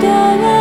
done.